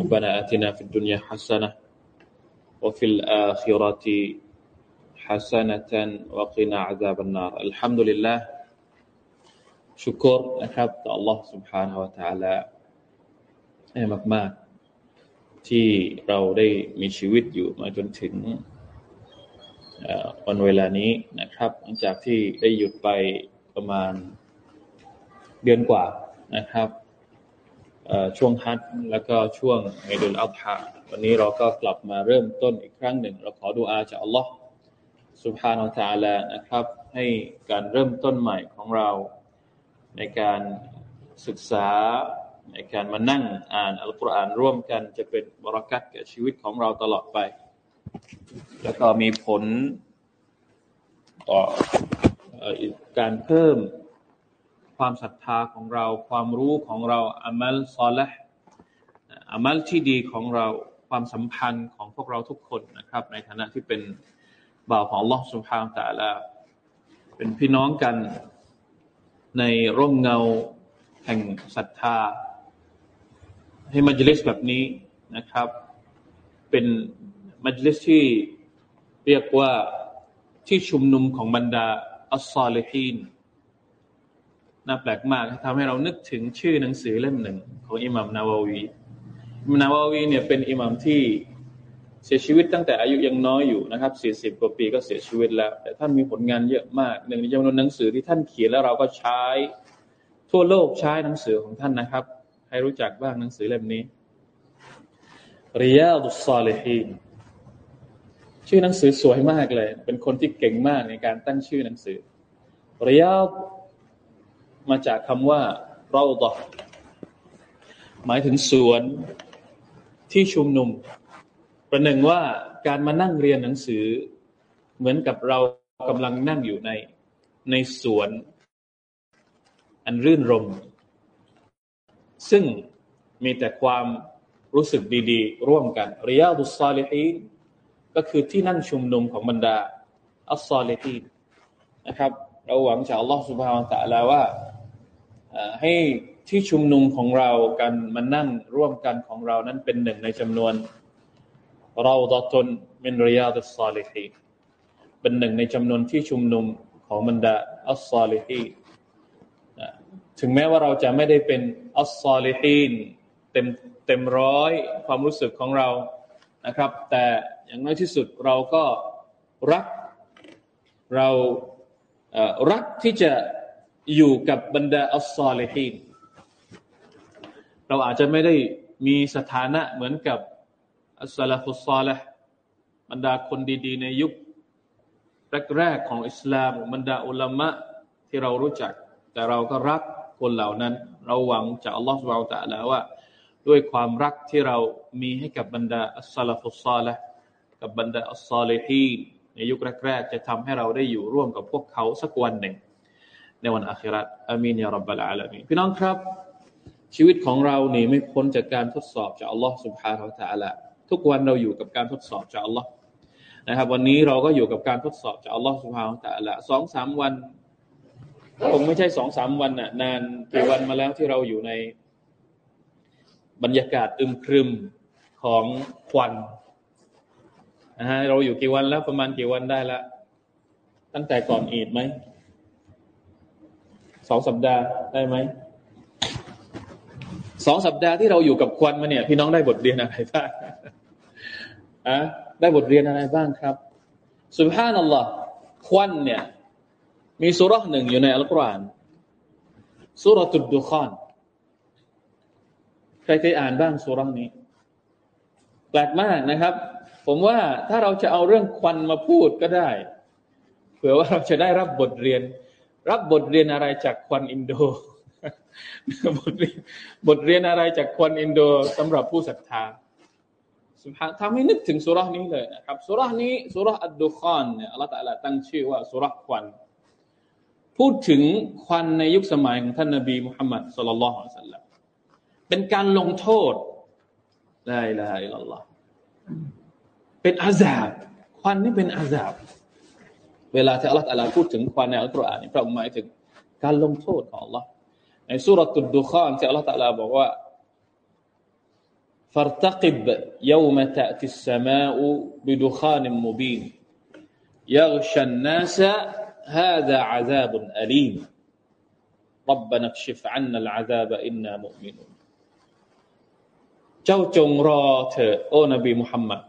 ربنا آتنا في الدنيا حسنة وفي الآخرة حسنة وقنا عذاب النار الحمد لله ชุกรนะครับต่อ Allah سبحانه และ تعالى ให้มากๆ ที่เราได้มีชีวิตอยู่มาจนถึงวันเวลานี้นะครับหลังจากที่ได้หยุดไปประมาณเดือนกว่านะครับ ช่วงฮัทแล้วก็ช่วงไอดุลอัลฮะวันนี้เราก็กลับมาเริ่มต้นอีกครั้งหนึ่ง เราขอดูอาจากอัลลอฮ์สุบฮานาอัลลอฮ์นะครับ ให้การเริ่มต้นใหม่ของเรา ในการศึกษาในการมานั่งอ่านอัลกุรอานร่วมกันจะเป็นบรักัตแก่ชีวิตของเราตลอดไป แล้วก็มีผลต่อการเพิ่ม ความศรัทธาของเรา ความรู้ของเราอามัลซอลและอามัลที่ดีของเราความสัมพันธ์ของพวกเราทุกคนนะครับ ในฐานะที่เป็นบ่าวของลอสุภาพแต่ละเป็นพี่น้องกันในร่มเงาแห่งศรัทธา ให้มัจลิสแบบนี้นะครับ เป็นมัจลิสที่เรียกว่าที่ชุมนุมของบรรดาอัลซอลิฮีน น่าแปลกมากทำให้เรานึกถึงชื่อหนังสือเล่มหนึ่ง ของอิหมัมนาวาวีอิมนาวาวีเนี่ยเป็นอิหมัมที่เสียชีวิตตั้งแต่อายุยังน้อยอยู่นะครับสี่สิบกว่าปีก็เสียชีวิตแล้ว แต่ท่านมีผลงานเยอะมาก หนึ่งในจำนวนหนังสือที่ท่านเขียนแล้วเราก็ใช้ ทั่วโลกใช้หนังสือของท่านนะครับ ให้รู้จักบ้างหนังสือเล่มนี้ริยาดุสซาลิฮีนชื่อหนังสือสวยมากเลย เป็นคนที่เก่งมากในการตั้งชื่อหนังสือริยา มาจากคำว่าเราดอหมายถึงสวนที่ชุมนุม ประหนึ่งว่าการมานั่งเรียนหนังสือ เหมือนกับเรากำลังนั่งอยู่ในในสวน อันรื่นรม ซึ่งมีแต่ความรู้สึกดี ๆ ร่วมกันริยาดุสซาลิฮีก็คือที่นั่งชุมนุมของบรรดาอัลซาลิฮีนะครับ เราหวังจากอัลลอฮฺสุบฮานตะลาว่า ให้ที่ชุมนุมของเรากันมานั่งร่วมกันของเรานั้นเป็นหนึ่งในจำนวนเราดตนมินริยาตุสซาลิฮีเป็นหนึ่งในจำนวนที่ชุมนุมของบรรดาอัลซาลิฮีถึงแม้ว่าเราจะไม่ได้เป็นอัลซาลิฮีนเต็มเต็มร้อยความรู้สึกของเรานะครับ แต่อย่างน้อยที่สุดเราก็รักเรารักที่จะ อยู่กับบรรดาอัลซอลิฮีนเราอาจจะไม่ได้มีสถานะเหมือนกับอัสลาฟุซอลห์บรรดาคนดีๆ ในยุคแรกๆของอิสลามบรรดาอุลามะที่เรารู้จัก แต่เราก็รักคนเหล่านั้น เราหวังจากอัลลอฮฺสุบไบร์ตะแล้วว่า ด้วยความรักที่เรามีให้กับบรรดาอัสลาฟุซอลห์กับบรรดาอัลซอลิฮีนในยุคแรกๆ จะทำให้เราได้อยู่ร่วมกับพวกเขาสักวันหนึ่ง ในวันอัคราอามีนยารับบาลาลามีพี่น้องครับ ชีวิตของเราเนี่ไม่พ้นจากการทดสอบจากอัลลอฮ์สุบฮานะอัลตะละทุกวันเราอยู่กับการทดสอบจากอัลลอฮ์นะครับ วันนี้เราก็อยู่กับการทดสอบจากอัลลอฮ์สุบฮานะอัลตะละสองสามวันคงไม่ใช่สองสามวันน่ะนานกี่วันมาแล้วที่เราอยู่ในบรรยากาศอึมครึมของควันนะฮะเราอยู่กี่วันแล้วประมาณกี่วันได้ละตั้งแต่ก่อนอีดไหม สองสัปดาห์ได้ไหมสองสัปดาห์ที่เราอยู่กับควันมาเนี่ย พี่น้องได้บทเรียนอะไรบ้างอะได้บทเรียนอะไรบ้างครับสุภาพนัลลอฮ์ควันเนี่ย มีสุรษหนึ่งอยู่ในอัลกุรอานสุรตุดดุคอนใครเคยอ่านบ้างสุรษนี้ แปลกมากนะครับ ผมว่าถ้าเราจะเอาเรื่องควันมาพูดก็ได้ เผื่อว่าเราจะได้รับบทเรียน รับบทเรียนอะไรจากควันอินโด บทเรียนบทเรียนอะไรจากควันอินโดสำหรับผู้ศรัทธาสุภาทำให้นึกถึงสุรานี้เลยนะครับสุรานี้สุราอัดดุคอนเนี่ยอัลลอฮฺตะลาตั้งชื่อว่าสุราควัน พูดถึงควันในยุคสมัยของท่านนบีมุฮัมมัดสุลลัลลอฮุอะสัลลัมเป็นการลงโทษลาอิลาฮะอิลลัลลอฮเป็นอาซาบควันนี่เป็นอาซาบ เวลาที่อัลลอฮฺตะลาพูดถึงควันในอัลกุรอานนี่พระองค์หมายถึงการลงโทษของอัลลอฮ์ในสุรตุดดุคอนที่อัลลอฮฺตะลาบอกว่า فارتقب يوم تأتي السماء بدخان مبين يغشى الناس هذا عذاب أليم ربنا اكشف عنا العذاب إنا مؤمنون เจ้าจงรอเถอะโอ้นบีมุฮัมมัด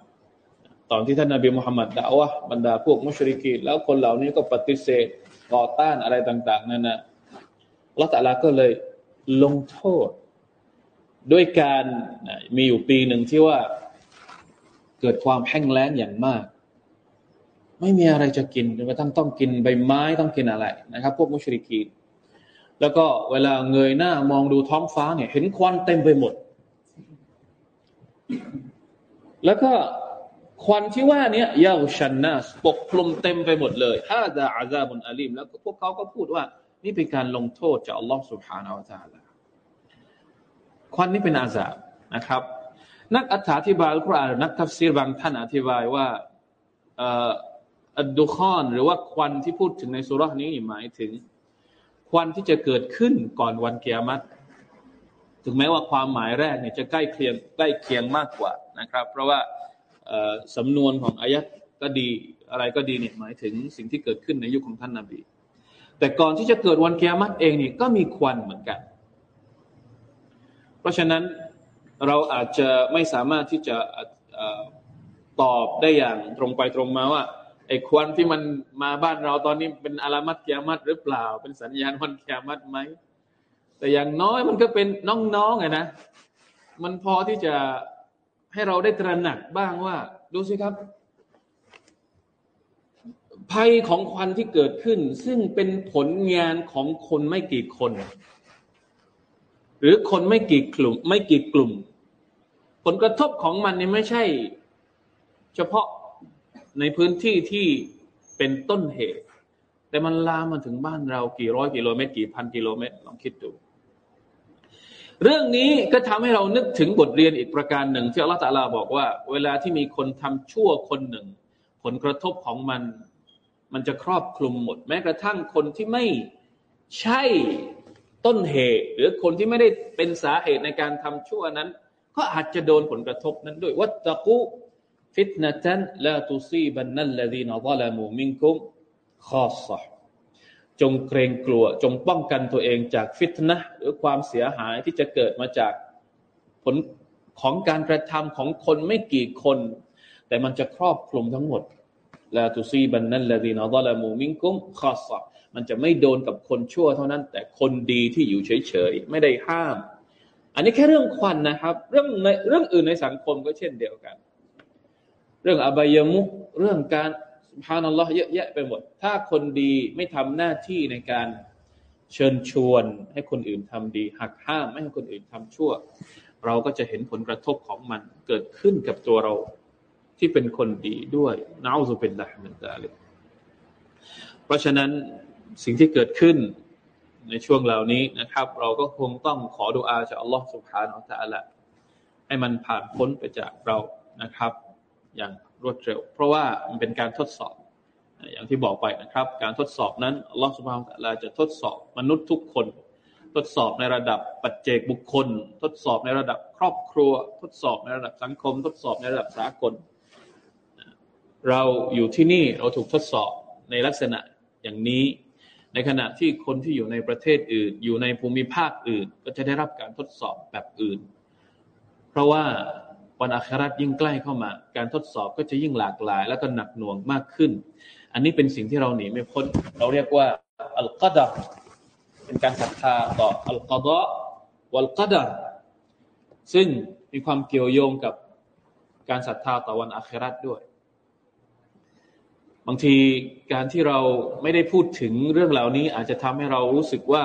ตอนที่ท่านนบีมุฮัมมัดด่าวะบรรดาพวกมุชริกีแล้วคนเหล่านี้ก็ปฏิเสธต่อต้านอะไรต่าง ๆนั่นนะละตัลลาก็เลยลงโทษ ด้วยการมีอยู่ปีหนึ่งที่ว่าเกิดความแห้งแล้งอย่างมาก ไม่มีอะไรจะกินจนกระทั่งต้องกินใบไม้ต้องกินอะไรนะครับ พวกมุชริกีแล้วก็เวลาเงยหน้ามองดูท้องฟ้าเนี่ย เห็นควันเต็มไปหมด แล้วก็ ควันที่ว่านี้ยยาวชันนาสปกคลุมเต็มไปหมดเลยฮาดาอาซาบุนอาลีมแล้วพวกเขาก็พูดว่า นี่เป็นการลงโทษจากอัลลอฮ์สุบฮานาอัลลอฮ์ควันนี้เป็นอาซาบนะครับ นักอธิบายอัลกุรอานนักทัฟซีรบางท่านอธิบายว่าอัดดุคอน หรือว่าควันที่พูดถึงในสุรานี้หมายถึง ควันที่จะเกิดขึ้นก่อนวันเกียรติถึงแม้ว่าความหมายแรกเนี่ยจะใกล้เคียงใกล้เคียงมากกว่านะครับ เพราะว่า สำนวนของอายัดก็ดีอะไรก็ดีเนี่ยหมายถึงสิ่งที่เกิดขึ้นในยุคของท่านนาบี แต่ก่อนที่จะเกิดวันเกียรติเองเนี่ยก็มีควันเหมือนกัน เพราะฉะนั้นเราอาจจะไม่สามารถที่จะตอบได้อย่างตรงไปตรงมาว่าไอ้ควันที่มันมาบ้านเราตอนนี้เป็นอารามัดเกียรติหรือเปล่า เป็นสัญญาณวันเกียรติไหมแต่อย่างน้อยมันก็เป็นน้องๆไงนะมันพอที่จะ ให้เราได้ตระหนักบ้างว่า ดูสิครับ ภัยของควันที่เกิดขึ้น ซึ่งเป็นผลงานของคนไม่กี่คน หรือคนไม่กี่กลุ่ม ไม่กี่กลุ่ม ผลกระทบของมันนี่ไม่ใช่ เฉพาะในพื้นที่ที่เป็นต้นเหตุ แต่มันลามมาถึงบ้านเรากี่ร้อยกิโลเมตร กี่พันกิโลเมตรลองคิดดู เรื่องนี้ก็ทำให้เรานึกถึงบทเรียนอีกประการหนึ่ง ที่อัลลอฮฺตะลาบอกว่า เวลาที่มีคนทำชั่วคนหนึ่ง ผลกระทบของมัน มันจะครอบคลุมหมด แม้กระทั่งคนที่ไม่ใช่ต้นเหตุ หรือคนที่ไม่ได้เป็นสาเหตุในการทำชั่วนั้น ก็อาจจะโดนผลกระทบนั้นด้วยวัตตะกุฟิตนะตันลาตุซีบันนัลลดีนอัลลมูมิงคุมข้อสอ จงเกรงกลัว จงป้องกันตัวเองจากฟิตนะหรือความเสียหายที่จะเกิดมาจากผลของการกระทำของคนไม่กี่คน แต่มันจะครอบคลุมทั้งหมดลาตุซีบันนั่นลลดีนอัลลมูมิงคุมข้อสอบมันจะไม่โดนกับคนชั่วเท่านั้น แต่คนดีที่อยู่เฉยๆ ไม่ได้ห้าม อันนี้แค่เรื่องควันนะครับ เรื่องในเรื่องอื่นในสังคมก็เช่นเดียวกัน เรื่องอบายมุกเรื่องการ พานัลลอฮ์เยอะแยะไปหมด ถ้าคนดีไม่ทำหน้าที่ในการเชิญชวนให้คนอื่นทำดี หักห้ามไม่ให้คนอื่นทำชั่ว เราก็จะเห็นผลกระทบของมันเกิดขึ้นกับตัวเราที่เป็นคนดีด้วยน่าจะเป็นดะเหมือนกันเลยเพราะฉะนั้นสิ่งที่เกิดขึ้นในช่วงเหล่านี้นะครับ เราก็คงต้องขอดุอาจากอัลลอฮฺสุบฮานาอัลลอฮฺให้มันผ่านพ้นไปจากเรานะครับ อย่าง รวดเร็ว เพราะว่ามันเป็นการทดสอบ อย่างที่บอกไปนะครับ การทดสอบนั้นอัลลอฮฺสุบฮานาอัลลอฮฺจะทดสอบมนุษย์ทุกคน ทดสอบในระดับปัจเจกบุคคล ทดสอบในระดับครอบครัว ทดสอบในระดับสังคม ทดสอบในระดับสากล เราอยู่ที่นี่เราถูกทดสอบในลักษณะอย่างนี้ในขณะที่คนที่อยู่ในประเทศอื่น อยู่ในภูมิภาคอื่น ก็จะได้รับการทดสอบแบบอื่น เพราะว่า วันอาคราตยิ่งใกล้เข้ามา การทดสอบก็จะยิ่งหลากหลาย และก็หนักหน่วงมากขึ้น อันนี้เป็นสิ่งที่เราหนีไม่พ้น เราเรียกว่าอัลกัดะเป็นการศรัทธาต่ออัลกัดะวัลกัดะซึ่งมีความเกี่ยวโยงกับการศรัทธาต่อวันอาคราตด้วย บางทีการที่เราไม่ได้พูดถึงเรื่องเหล่านี้อาจจะทำให้เรารู้สึกว่า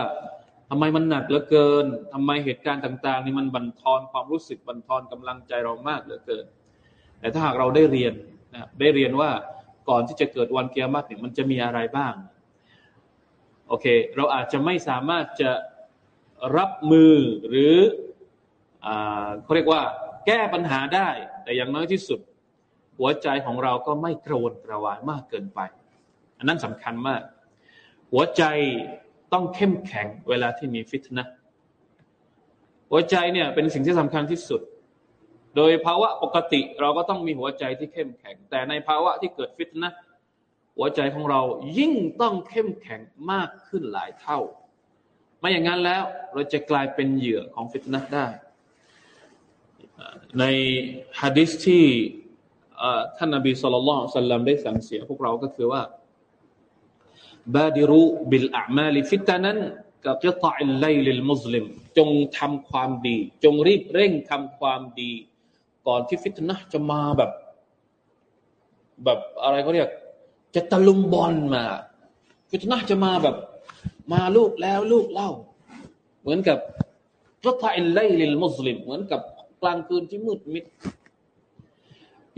ทำไมมันหนักเหลือเกินทำไมเหตุการณ์ต่างๆนี่มันบั่นทอนความรู้สึกบั่นทอนกำลังใจเรามากเหลือเกิน แต่ถ้าหากเราได้เรียนนะได้เรียนว่าก่อนที่จะเกิดวันเกียรติเนี่ยมันจะมีอะไรบ้าง โอเค เราอาจจะไม่สามารถจะรับมือหรืออเขาเรียกว่า แก้ปัญหาได้ แต่อย่างน้อยที่สุด หัวใจของเราก็ไม่กระวนกระวายมากเกินไป อันนั้นสำคัญมาก หัวใจ ต้องเข้มแข็งเวลาที่มีฟิตนะหัวใจเนี่ยเป็นสิ่งที่สำคัญที่สุด โดยภาวะปกติเราก็ต้องมีหัวใจที่เข้มแข็ง แต่ในภาวะที่เกิดฟิตนะหัวใจของเรายิ่งต้องเข้มแข็งมากขึ้นหลายเท่า ไม่อย่างนั้นแล้วเราจะกลายเป็นเหยื่อของฟิตนะได้ ในฮะดิษที่ท่านนบีสุลต่านได้สั่งเสียพวกเราก็คือว่า บาดิรุبالأعمال فتنا كقطع الليل المظلم จงทำความดี จงรีบเร่งทำความดี ก่อนที่ฟิตนะจะมาแบบ แบบอะไรเขาเรียก จะตะลุมบอลมา ฟิตนะจะมาแบบ มาลูกแล้วลูกเล่า เหมือนกับقطع الليل المظلم เหมือนกับกลางคืนที่มืดมิด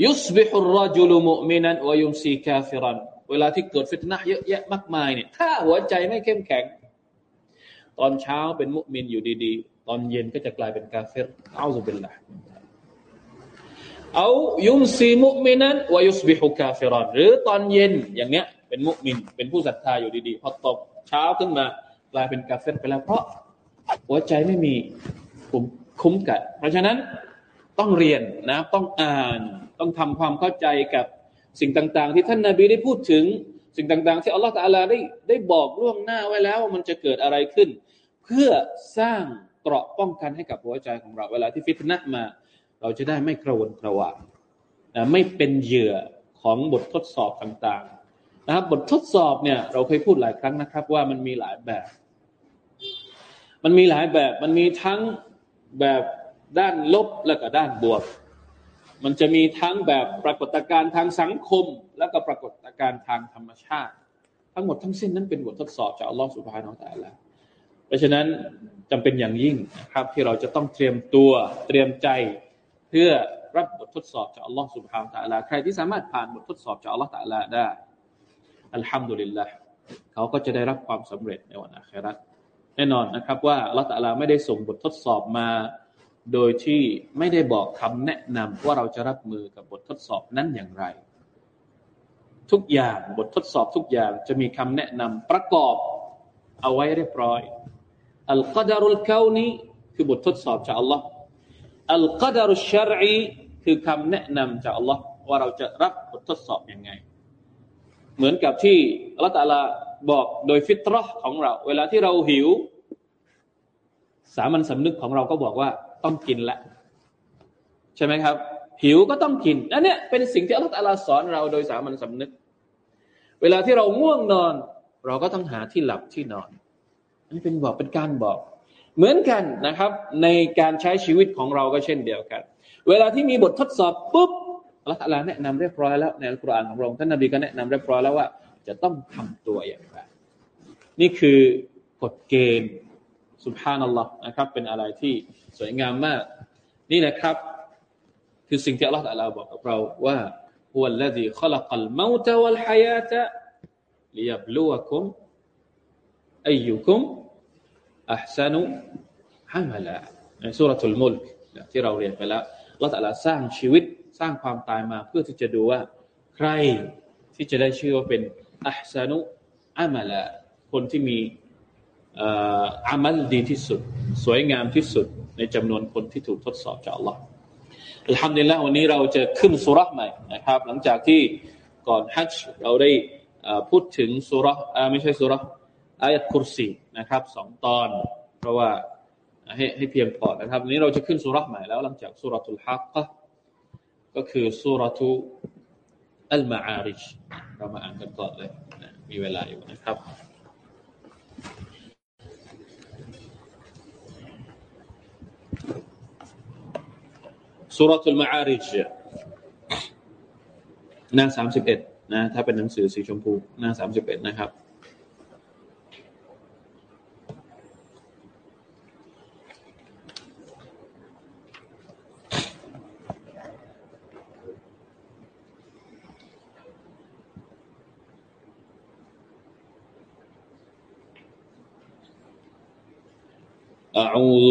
يصبح الرجل مؤمنا ويمسي كافرا เวลาที่เกิดฟิตนะเยอะแยะมากมายเนี่ย ถ้าหัวใจไม่เข้มแข็ง ตอนเช้าเป็นมุมินอยู่ดีๆ ตอนเย็นก็จะกลายเป็นกาเฟรเอาสุบิลละเอายุมซีมุมินันวายุสบิฮุกาเฟรันหรือตอนเย็นอย่างเนี้ย เป็นมุมิน เป็นผู้ศรัทธาอยู่ดีๆ พอตกเช้าขึ้นมากลายเป็นกาเฟรไปแล้วเพราะหัวใจไม่มีคุ้มคุ้มกันเพราะฉะนั้นต้องเรียนนะ ต้องอ่าน ต้องทำความเข้าใจกับ สิ่งต่างๆ ที่ท่านนาบีได้พูดถึง สิ่งต่าง ๆ ที่อัลลอฮฺตาลาได้ได้บอกล่วงหน้าไว้แล้วว่ามันจะเกิดอะไรขึ้น เพื่อสร้างเกราะป้องกันให้กับหัวใจของเรา เวลาที่ฟิตนะมา เราจะได้ไม่กระวนกระวายไม่เป็นเหยื่อของบททดสอบต่างๆนะครับบททดสอบเนี่ยเราเคยพูดหลายครั้งนะครับ ว่ามันมีหลายแบบ มันมีหลายแบบมันมีทั้งแบบด้านลบและก็ด้านบวก มันจะมีทั้งแบบปรากฏการณ์ทางสังคม และก็ปรากฏการณ์ทางธรรมชาติ ทั้งหมดทั้งสิ้นนั้นเป็นบททดสอบจากอัลลอฮฺสุบฮานาอัลลอฮฺเพราะฉะนั้นจำเป็นอย่างยิ่งนะครับ ที่เราจะต้องเตรียมตัวเตรียมใจเพื่อรับบททดสอบจากอัลลอฮ์สุบฮานตะลาใครที่สามารถผ่านบททดสอบจากอัลลอฮ์ตะลาได้อัลฮัมดุลิลละเขาก็จะได้รับความสำเร็จในวันอาคราแน่นอนนะครับ ว่าอัลลอฮ์ตะลาไม่ได้ส่งบททดสอบมา โดยที่ไม่ได้บอกคำแนะนำว่าเราจะรับมือกับบททดสอบนั้นอย่างไร ทุกอย่างบททดสอบทุกอย่างจะมีคำแนะนำประกอบเอาไว้เรียบร้อยอัลกัดารุลกานีคือบททดสอบจากอัลลอฮ์อัลกัดารุชรีคือคำแนะนำจากอัลลอฮ์ว่าเราจะรับบททดสอบอยังไง เหมือนกับที่อัลลอฮฺตาลาบอกโดยฟิตรห์ของเรา เวลาที่เราหิว สามัญสำนึกของเราก็บอกว่า ต้องกินละใช่ไหมครับ หิวก็ต้องกินนั่นเนี่ยเป็นสิ่งที่อัลลอฮฺตาลาสอนเราโดยสามัญสำนึก เวลาที่เราง่วงนอน เราก็ต้องหาที่หลับที่นอนอันนี้เป็นบอกเป็นการบอก เหมือนกันนะครับ ในการใช้ชีวิตของเราก็เช่นเดียวกัน เวลาที่มีบททดสอบปุ๊บอัลลอฮฺแนะนำเรียบร้อยแล้วในอัลกุรอานของเราท่านนบีก็แนะนำเรียบร้อยแล้วว่า จะต้องทำตัวอย่างไรนี่คือกฎเกณฑ์ สุภาพนัลลอฮ์นะครับ เป็นอะไรที่สวยงามมาก นี่นะครับ คือสิ่งที่อัลลอฮ์ตะลาบอกกับเราว่าฮุวัลลดีขลักัลมาวตะวัลฮายาตะลิยับลูวะคุมอายุคุมอัพซานุฮามะละในสุรทูลมุลกที่เราเรียนไปแล้วอัลลอฮฺตะลาสร้างชีวิตสร้างความตายมาเพื่อที่จะดูว่า ใครที่จะได้ชื่อว่าเป็นอัพซานุอามะลาคนที่มี อามัลดีที่สุด สวยงามที่สุด ในจำนวนคนที่ถูกทดสอบจากอัลลอฮ์อัลฮัมดุลิลละวันนี้เราจะขึ้นสุรษใหม่นะครับ หลังจากที่ก่อนฮัจจ์เราได้พูดถึงสุรษไม่ใช่สุรษอายัดคุรซีนะครับสองตอน เพราะว่าให้ให้เพียงพอนะครับวันนี้เราจะขึ้นสุรษใหม่แล้ว หลังจากสุรทุลฮักกะก็คือสุรทุอัลมาอาริชเรามาอ่านกันก่อนเลยมีเวลาอยู่นะครับ สุรทุลมาอาริจหน้าสามสิบเอ็ดนะ ถ้าเป็นหนังสือสีชมพูหน้าสามสิบเอ็ดนะครับ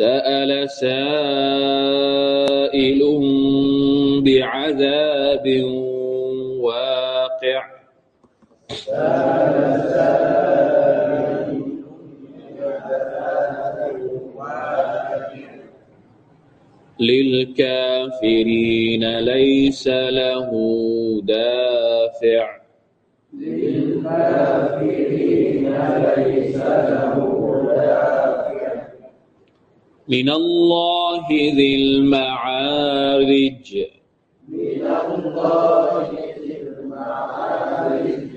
سأل سائل بعذاب واقع. للكافرين ليس له دافع. للكافرين ليس له من الله ذي المعارج. من الله ذي المعارج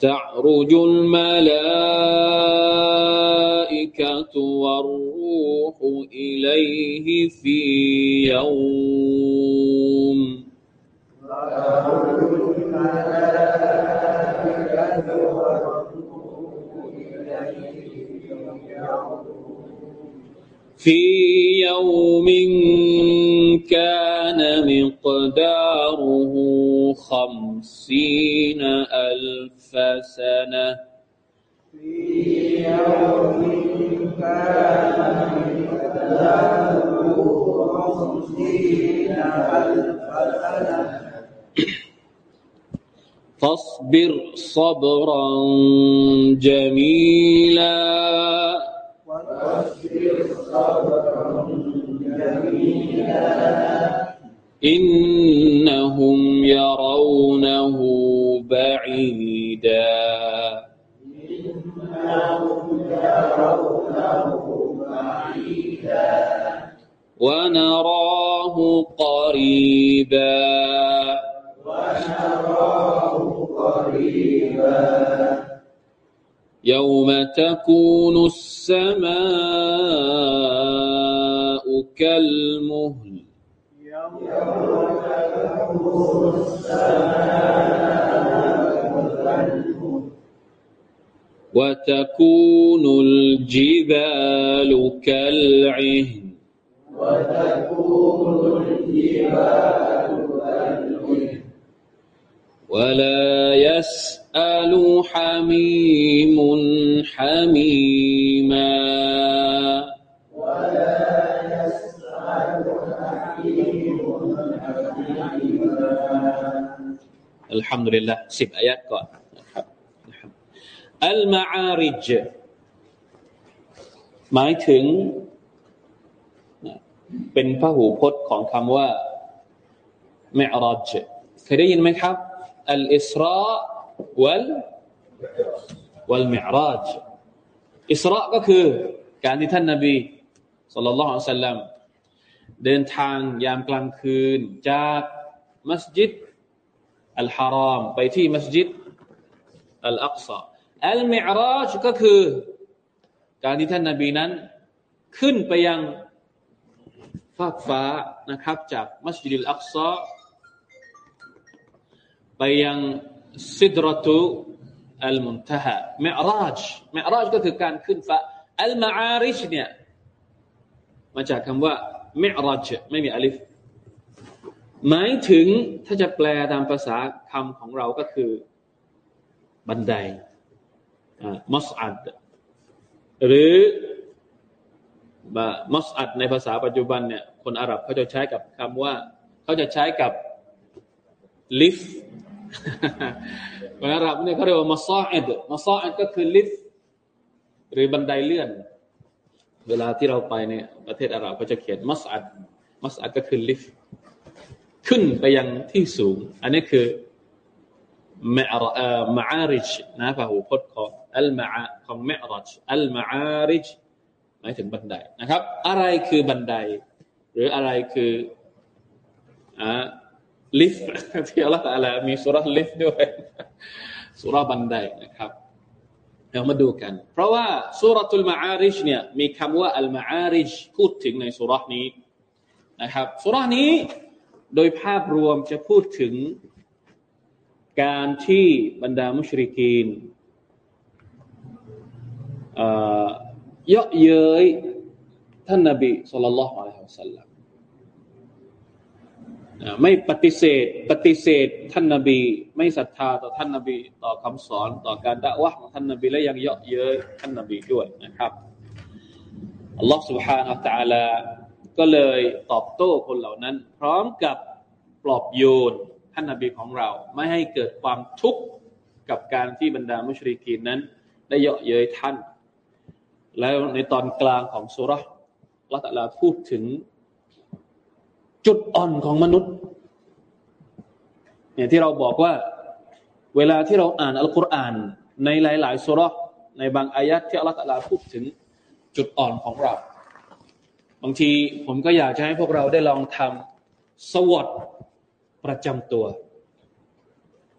تعرج الملائكة والروح إليه في يوم. تعرج الملائكة والروح إليه في يوم في يوم كان مقداره خمسين ألف سنة. في يوم كان فاصبر صبرا جميلا. إنهم يرونه بعيدا. ونراه قريبا. ونراه قريبا. يوم تكون السماء كالمهل يوم تكون السماء وتكون الجبال كالعهن وتكون الجبال ولا يسأل حميم حميما ولا يسأل حميم حميما الحمد لله 10อายะก่อนนะครับอัลมาอาริจหมายถึง เป็นพหูพจน์ของคำว่าเมอรจเคยได้ยินไหมครับ อัลอิสราวัลวัลมิอราจอิสราก็คือการที่ท่านนาบีสุลต่านละฮ์อัลลัมเดินทางยามกลางคืน จากมัสยิดอัลฮารอมไปที่มัสยิดอัลอักษาอัลมิอราจก็คือการที่ท่านนาบีนั้น ขึ้นไปยังฟากฟ้านะครับ จากมัสยิดอัลอักษา ไปยังซิดรตุอัลมุนตฮะเมราจเมราจก็คือการขึ้นฟ้าอัลมาอาริชเนี่ยมาจากคำว่าเมราจไม่มีอลิฟหมายถึงถ้าจะแปลตามภาษาคำของเราก็คือบันไดมัสอัดหรือมัสอัดในภาษาปัจจุบันเนี่ยคนอาหรับเขาจะใช้กับคำว่า เขาจะใช้กับลิฟ คนอาหรับเนี่ยเขาเรียกว่ามาซออิดมาซออิดก็คือลิฟต์หรือบันไดเลื่อน เวลาที่เราไปเนี่ยประเทศอาหรับเขาจะเขียนมัสอัดมัสอัดก็คือลิฟต์ขึ้นไปยังที่สูง อันนี้คือมมาอาริจนะพหูพจน์ของอัลมาของเมรัจอัลมาอาริจหมายถึงบันไดนะครับ อะไรคือบันได หรืออะไรคืออ่า ลิฟต์ที่อัลลอฮฺตะลามีสุราลิฟต์ด้วยสุราบันไดนะครับเรามาดูกัน เพราะว่าสุรทูลมาอาริชเนี่ยมีคำว่าอัลมาอาริชพูดถึงในสุรนี้นะครับสุรนี้โดยภาพรวมจะพูดถึงการที่บรรดามุชริกีนเยาะเย้ยท่านนบีสุลต่านละฮ์อะลัยฮิวสัลลัม ไม่ปฏิเสธปฏิเสธท่านนบี ไม่ศรัทธาต่อท่านนบี ต่อคำสอนต่อการด่าวะของท่านนบีและยังเยาะเย้ยท่านนบีด้วยนะครับอัลลอฮฺ سبحانه และ تعالى ก็เลยตอบโต้คนเหล่านั้น พร้อมกับปลอบโยนท่านนบีของเรา ไม่ให้เกิดความทุกข์กับการที่บรรดามุชริกีนนั้น ได้เยาะเย้ยท่าน แล้วในตอนกลางของสุรษละตัลลาพูดถึง จุดอ่อนของมนุษย์ เนี่ยที่เราบอกว่า เวลาที่เราอ่านอัลกุรอาน ในหลาย ๆสุรษในบางอายัดที่อัลลอฮฺพูดถึงจุดอ่อนของเรา บางทีผมก็อยากจะให้พวกเราได้ลองทำสวดประจำตัว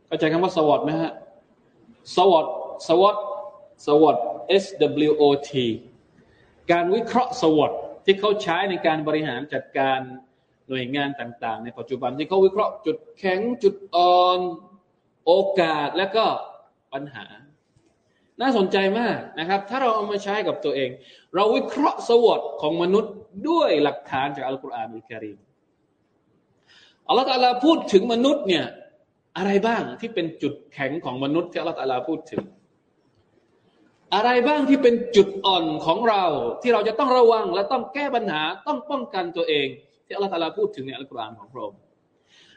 เข้าใจคำว่าสวดไหมฮะสวดสวดสวด S W O T การวิเคราะห์สวดที่เขาใช้ในการบริหารจัดการ หน่วยงานต่างๆ ในปัจจุบันที่เขาวิเคราะห์จุดแข็งจุดอ่อน โอกาสและก็ปัญหา น่าสนใจมากนะครับ ถ้าเราเอามาใช้กับตัวเอง เราวิเคราะห์สวดของมนุษย์ด้วยหลักฐานจากอัลกุรอานอัลกิริมอัลลอฮฺตาลาพูดถึงมนุษย์เนี่ยอะไรบ้างที่เป็นจุดแข็งของมนุษย์ที่อัลลอฮฺตาลาพูดถึง อะไรบ้างที่เป็นจุดอ่อนของเรา ที่เราจะต้องระวังและต้องแก้ปัญหาต้องป้องกันตัวเอง ที่อัลลอฮฺตาลาพูดถึงในอัลกุรอานของพระองค์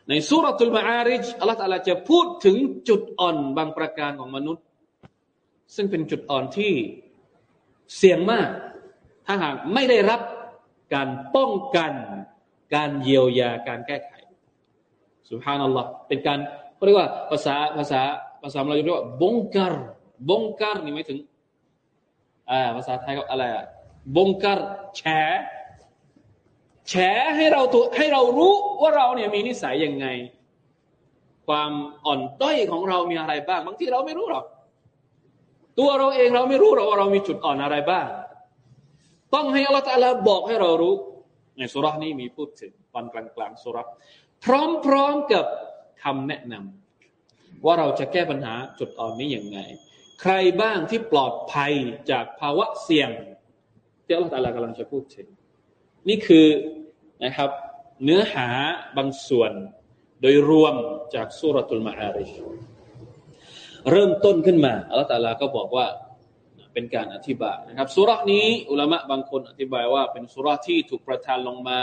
ในสุรทูลมาอาริจอัลลอฮฺตาลาจะพูดถึงจุดอ่อนบางประการของมนุษย์ ซึ่งเป็นจุดอ่อนที่เสี่ยงมาก ถ้าหากไม่ได้รับการป้องกัน การเยียวยาการแก้ไขสุภานัลลอฮ์เป็นการเขาเรียกว่าภาษาภาษาภาษาเราเรียกว่าบงการบงการนี่หมายถึงอ่าภาษาไทยก็อะไรอะบงการแฉ แฉให้เราตัวให้เรารู้ว่าเราเนี่ยมีนิสัยยังไง ความอ่อนต้อยของเรามีอะไรบ้าง บางทีเราไม่รู้หรอกตัวเราเองเราไม่รู้หรอกว่าเรามีจุดอ่อนอะไรบ้าง ต้องให้อัลลอฮฺบอกให้เรารู้ ในสุรานี้มีพูดถึงตอนกลางกลางสุราพร้อมๆกับคำแนะนำว่าเราจะแก้ปัญหาจุดอ่อนนี้อย่างไง ใครบ้างที่ปลอดภัยจากภาวะเสี่ยงที่อัลลอฮฺกำลังจะพูดถึง นี่คือนะครับ เนื้อหาบางส่วนโดยรวมจากสุรทูลมาอาริชเริ่มต้นขึ้นมาอัลตาลาก็บอกว่าเป็นการอธิบายนะครับสุรานี้อุลามะบางคนอธิบายว่าเป็นสุราที่ถูกประทานลงมา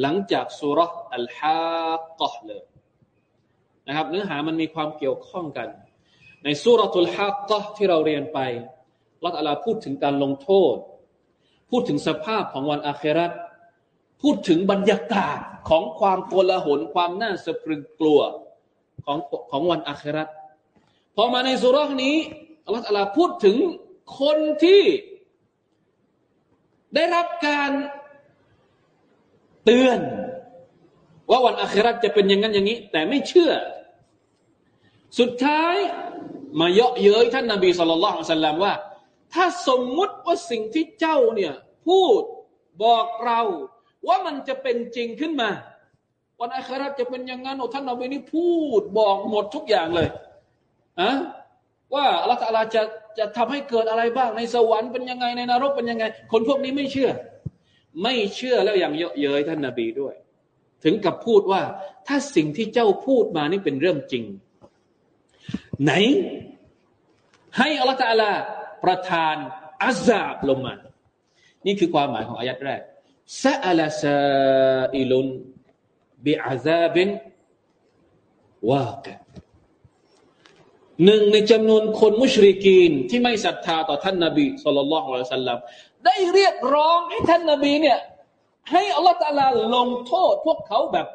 หลังจากสุรอัลฮะกะเลยนะครับ เนื้อหามันมีความเกี่ยวข้องกัน ในสุรทุลฮะกะที่เราเรียนไปลัตลาพูดถึงการลงโทษ พูดถึงสภาพของวันอาคราต พูดถึงบรรยากาศของความโกลาหลความน่าสะพรึงกลัวของของวันอาคราตพอมาในสุรนี้อัลลอฮฺพูดถึงคนที่ได้รับการเตือน ว่าวันอาคราจะเป็นอย่างนั้นอย่างนี้ แต่ไม่เชื่อ สุดท้ายมาเยาะเย้ยท่านนาบีสุลต่านสัลลัมว่า ถ้าสมมุติว่าสิ่งที่เจ้าเนี่ยพูดบอกเรา ว่ามันจะเป็นจริงขึ้นมา วันอาคราจะเป็นอย่างนั้นโอ้ท่านนาบีนี่พูดบอกหมดทุกอย่างเลยอะว่าอัลลอฮฺจะจะทำให้เกิดอะไรบ้างในสวรรค์เป็นยังไงในนรกเป็นยังไง คนพวกนี้ไม่เชื่อ ไม่เชื่อแล้วอยังเยอะเย้ยท่านนาบีด้วย ถึงกับพูดว่า ถ้าสิ่งที่เจ้าพูดมานี่เป็นเรื่องจริง ไหน ให้อัลลอฮฺลาประทานอาซาบลงมา นี่คือความหมายของอายัดแรก ซาลาซาอิลุนบิอาซาบินวากหนึ่งในจำนวนคนมุชริกีนที่ไม่ศรัทธาต่อท่านนาบีสุลต่านละฮ์อัลสัลลัมได้เรียกร้องให้ท่านนาบีเนี่ยให้อัลลอฮฺตาลาลงโทษพวกเขาแบบ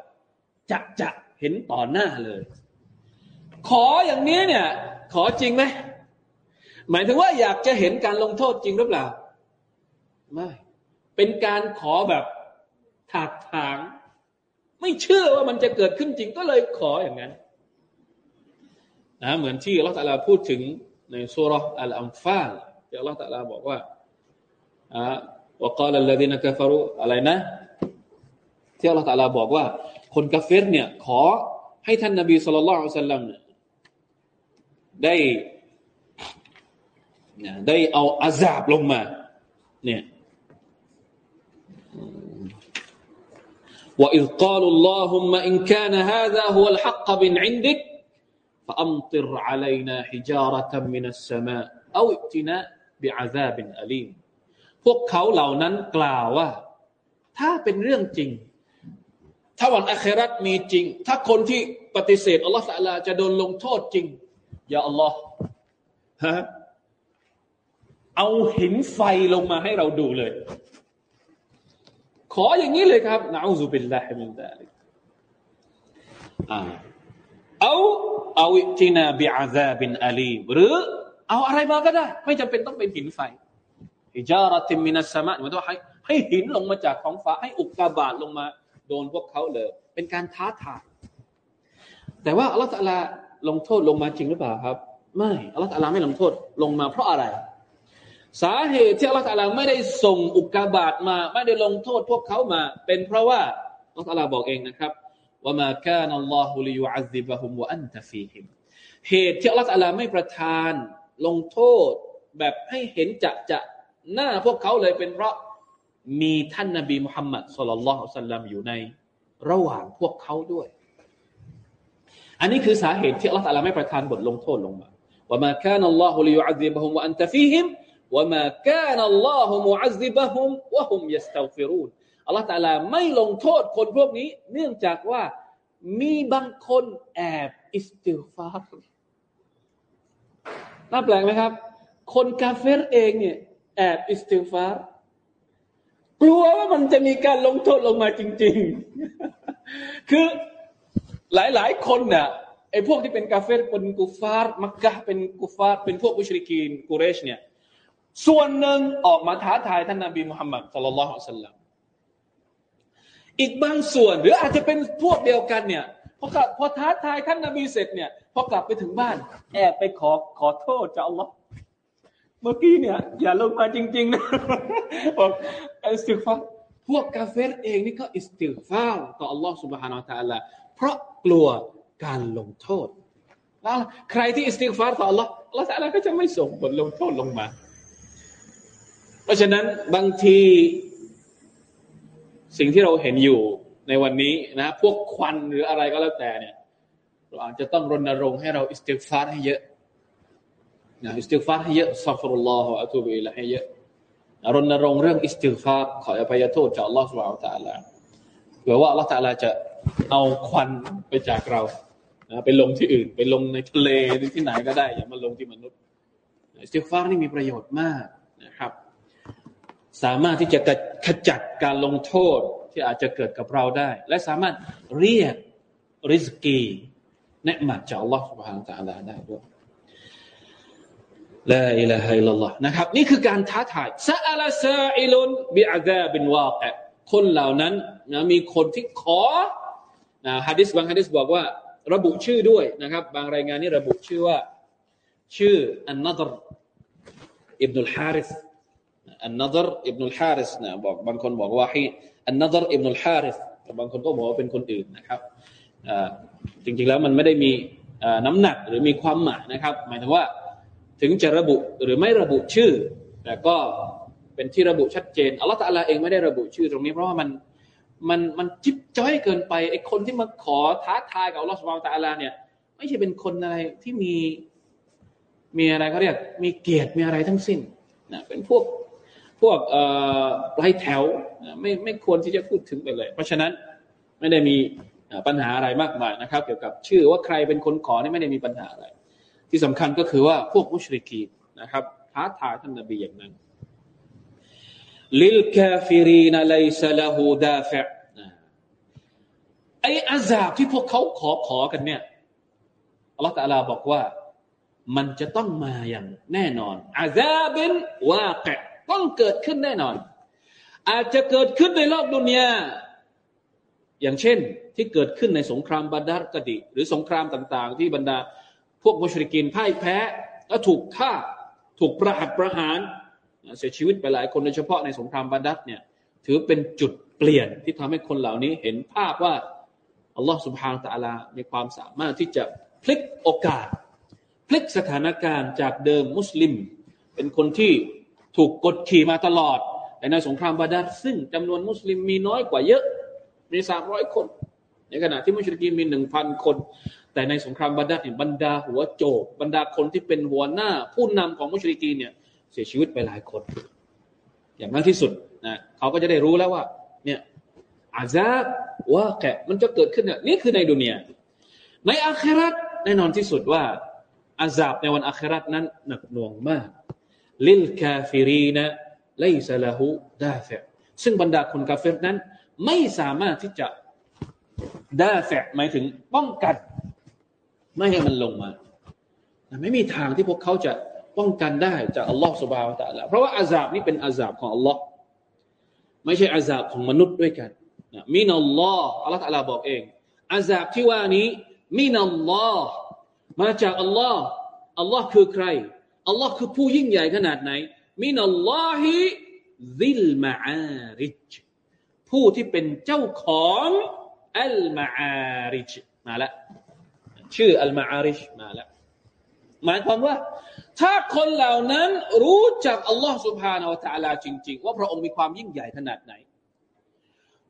จะจะเห็นต่อหน้าเลย ขออย่างนี้เนี่ย ขอจริงไหมหมายถึงว่าอยากจะเห็นการลงโทษจริงหรือเปล่า ไม่ เป็นการขอแบบถากถาง ไม่เชื่อว่ามันจะเกิดขึ้นจริงก็เลยขออย่างนั้นนะเหมือนที่อัลลอฮฺตะลาพูดถึงในสุรอัลอัมฟาลที่อัลลอฮฺตะลาบอกว่าอ่าว่าก่านละดินกาฟารุอะไรนะ ที่อัลลอฮฺตะลาบอกว่า คนกาเฟรเนี่ย ขอให้ท่านนบีสุลต่านอัลสลัมได้ได้เอาอาซาบลงมา เนี่ย وإذ قالوا اللهم إن كان هذا هو الحق من عندك فأمطر علينا حجارة من السماء أو ائتنا بعذاب أليم พวกเขาเหล่านั้นกล่าวว่า ถ้าเป็นเรื่องจริง ถ้าวันอัคราตมีจริง ถ้าคนที่ปฏิเสธอัลลอฮฺสัลาจะโดนลงโทษจริงอย่าอัลลอฮ์ฮะเอาหินไฟลงมาให้เราดูเลย ขออย่างนี้เลยครับนะอูซุบิลลาฮิมินซาลิกอ่าเอาเอาอิตินาบิอาซาบินอาลีหรือเอาอะไรมาก็ได้ ไม่จำเป็นต้องเป็นหินไฟอิจาระติมินัสมะหมายถึงว่าให้ให้หินลงมาจากท้องฟ้า ให้อุกกาบาตลงมา โดนพวกเขาเลย เป็นการท้าทายแต่ว่าอัลลอฮฺลาลงโทษลงมาจริงหรือเปล่าครับ ไม่อัลลอฮฺลาไม่ลงโทษลงมาเพราะอะไร สาเหตุที่อัลลอฮฺตะลาไม่ได้ส่งอุกกาบาตมา ไม่ได้ลงโทษพวกเขามา เป็นเพราะว่าอัลลอฮฺตะลาบอกเองนะครับว่ามาคานัลลอฮุลิยุอัซิบะฮุมวะอันตะฟีฮิมเหตุที่อัลลอฮฺตะลาไม่ประทานลงโทษแบบให้เห็นจะจะหน้าพวกเขาเลยเป็นเพราะมีท่านนบีมุฮัมมัดสุลลัลลอฮุสัลลัมอยู่ในระหว่างพวกเขาด้วย อันนี้คือสาเหตุที่อัลลอฮฺตะลาไม่ประทานบทลงโทษลงมาว่ามาคานัลลอฮุลิยุอัซิบะฮุมวะอันตะฟีฮิม ว่ามาคานัลลอฮุมุอัซิบะฮุมวะฮุมยัสตัฟิรูนอัลลอฮฺ تعالىไม่ลงโทษคนพวกนี้ เนื่องจากว่ามีบางคนแอบ استغفار น่าแปลกไหมครับ คน كافر เองเนี่ยแอบ استغفار กลัวว่ามันจะมีการลงโทษลงมาจริง ๆ คือหลายๆ คนเนี่ยไอ้พวกที่เป็น كافر เป็น كفار مكة เป็น كفار เป็นพวก مشركين قريش เนี่ย ส่วนหนึ่งออกมาท้าทายท่านนาบีมุฮัมมัดสุลลัลฮุสัลลัมอีกบางส่วนหรืออาจจะเป็นพวกเดียวกันเนี่ยพอพอท้าทายท่านนาบีเสร็จเนี่ยพอกลับไปถึงบ้าน แอบไปขอขอโทษจากอัลลอฮ์เมื่อกี้เนี่ย อย่าลงมาจริงๆนะบอกอิสติฟาพวกกาเฟรเองนี่ก็อิสติฟาต่ออัลลอฮ์ سبحانه และ تعالى เพราะกลัวการลงโทษแล้วใครที่อิสติฟาต่ออัลลอฮ์อัลลอฮ์ก็จะไม่ส่งบทลงโทษลงมา เพราะฉะนั้นบางทีสิ่งที่เราเห็นอยู่ในวันนี้นะ พวกควันหรืออะไรก็แล้วแต่เนี่ย เราอาจจะต้องรณรงค์ให้เรา استغفار ให้เยอะนะ استغفار ให้เยอะ استغفر الله وأتوب إليه ให้เยอะรณรงค์เรื่อง استغفار ขออภัยโทษจากอัลลอฮฺ سبحانه وتعالى เผื่อว่าอัลลอฮฺ تعالى จะเอาควันไปจากเรานะไปลงที่อื่น ไปลงในทะเลที่ไหนก็ได้ อย่ามาลงที่มนุษย์ استغفار นี่มีประโยชน์มากนะครับ สามารถที่จะขจัดการลงโทษที่อาจจะเกิดกับเราได้ และสามารถเรียก رزقي نعمة จากอัลลอฮฺ سبحانه وتعالى ได้ด้วย لا إله إلا الله นะครับ นี่คือการท้าทายسأل سائلบิอาซาบินวาแะคนเหล่านั้นนะมีคนที่ขอนะฮะดิษบางฮะดิษบอกว่า ระบุชื่อด้วยนะครับ บางรายงานนี่ระบุชื่อว่า ชื่ออันนัดรอิบนุลฮาริส อันนัดรอิบนุลฮาริสนะบอกบางคนบอกว่าให้อันนัดรอิบนุลฮาริสบางคนก็บอกว่าเป็นคนอื่นนะครับจริงๆแล้วมันไม่ได้มีน้ำหนักหรือมีความหมายนะครับ หมายถึงว่าถึงจะระบุหรือไม่ระบุชื่อ แต่ก็เป็นที่ระบุชัดเจนอัลลอฮฺตะลาเองไม่ได้ระบุชื่อตรงนี้เพราะว่ามันมันมันจิ๊บจ้อยเกินไปไอ้คนที่มาขอท้าทายกับอัลลอฮฺสุบานตะลาเนี่ย ไม่ใช่เป็นคนอะไรที่มีมีอะไรเขาเรียกมีเกียรติมีอะไรทั้งสิ้นนะเป็นพวก พวกปลายแถวไม่ไม่ควรที่จะพูดถึงไปเลย เพราะฉะนั้นไม่ได้มีปัญหาอะไรมากมายนะครับ เกี่ยวกับชื่อว่าใครเป็นคนขอนี่ไม่ได้มีปัญหาอะไร ที่สำคัญก็คือว่าพวกมุชริกีนะครับท้าทายท่านนบีอย่างนั้น للكافرين ليس له دافع ไอ عذاب ที่พวกเขาขอขอกันเนี่ยอัลลอฮฺ تعالى บอกว่า มันจะต้องมาอย่างแน่นอนعذاب واقع ต้องเกิดขึ้นแน่นอน อาจจะเกิดขึ้นในโลก دنيا อย่างเช่นที่เกิดขึ้นในสงครามบาดาร์กดีหรือสงครามต่าง ๆ ที่บรรดาพวกมุชริกินพ่ายแพ้แล้วถูกฆ่าถูกประหัตประหารเสียชีวิตไปหลายคนโดยเฉพาะในสงครามบาดัดเนี่ยถือเป็นจุดเปลี่ยนที่ทำให้คนเหล่านี้เห็นภาพว่าอัลลอฮฺสุบฮานตะลา มีความสามารถที่จะพลิกโอกาส พลิกสถานการณ์จากเดิมมุสลิม เป็นคนที่ ถูกกดขี่มาตลอด แต่ในสงครามบาดัดซึ่งจำนวนมุสลิมมีน้อยกว่าเยอะ มีสามร้อยคน ในขณะที่มุชลิกีมีหนึ่งพันคน แต่ในสงครามบาดัดเนี่ยบรรดาหัวโจกบรรดาคนที่เป็นหัวหน้า ผู้นำของมุชลิกีเนี่ยเสียชีวิตไปหลายคน อย่างนั้นที่สุดนะเขาก็จะได้รู้แล้วว่าเนี่ยอาซาบว่าแกมันจะเกิดขึ้นเนี่ยนี่คือในดุนยาในอาคราตแน่นอนที่สุดว่าอาซาบในวันอาคราตนั้นหนักหน่วงมาก للكافرين ليس له دافع ซึ่งบรรดาคน كافر นั้น ไม่สามารถที่จะ دافع หมายถึงป้องกัน ไม่ให้มันลงมาไม่มีทางที่พวกเขาจะป้องกันได้จากอัลลอฮฺ سبحانه وتعالى เพราะว่า عذاب นี่เป็น عذاب ของอัลลอฮ์ไม่ใช่ عذاب ของมนุษย์ด้วยกัน من الله อัลลอฮฺ تعالى บอกเอง عذاب ที่ว่านี้ من اللهมาจากอัลลอฮ์อัลลอฮ์คือใคร อัลลอฮ์คือผู้ยิ่งใหญ่ขนาดไหน มินัลลอฮิซิลมาอาริจผู้ที่เป็นเจ้าของอัลมาอาริจมาแล้วชื่ออัลมาอาริจมาแล้วหมายความว่า ถ้าคนเหล่านั้นรู้จักอัลลอฮ์สุบฮานาอัลตะลาจริง ๆ ว่าพระองค์มีความยิ่งใหญ่ขนาดไหน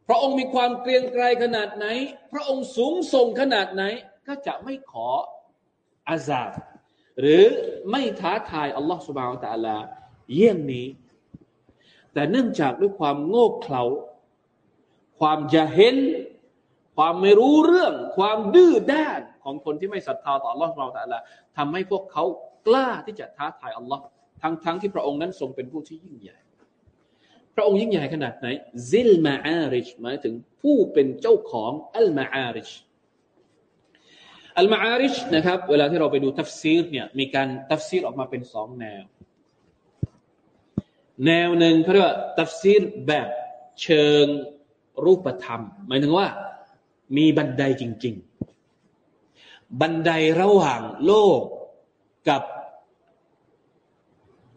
พระองค์มีความเกรียงไกรขนาดไหน พระองค์สูงส่งขนาดไหน ก็จะไม่ขออาซาบ หรือไม่ท้าทายอัลลอฮฺสุบานตะลา เยี่ยงนี้ แต่เนื่องจากด้วยความโง่เขลาความจะเห็น ความไม่รู้เรื่อง ความดื้อด้านของคนที่ไม่ศรัทธาต่ออัลลอฮฺสุบานตะลาทำให้พวกเขากล้าที่จะท้าทายอัลลอฮ์ทั้งทที่พระองค์นั้นทรงเป็นผู้ที่ยิ่งใหญ่ พระองค์ยิ่งใหญ่ขนาดไหนذي المعارج หมายถึงผู้เป็นเจ้าของ المعارج المعارج นะครับ เวลาที่เราไปดู تفسير เนี่ยมีการ تفسير ออกมาเป็นสองแนว แนวหนึ่งเขาเรียกว่า تفسير แบบเชิงรูปธรรม หมายถึงว่ามีบันไดจริง ๆ บันไดระหว่างโลกกับ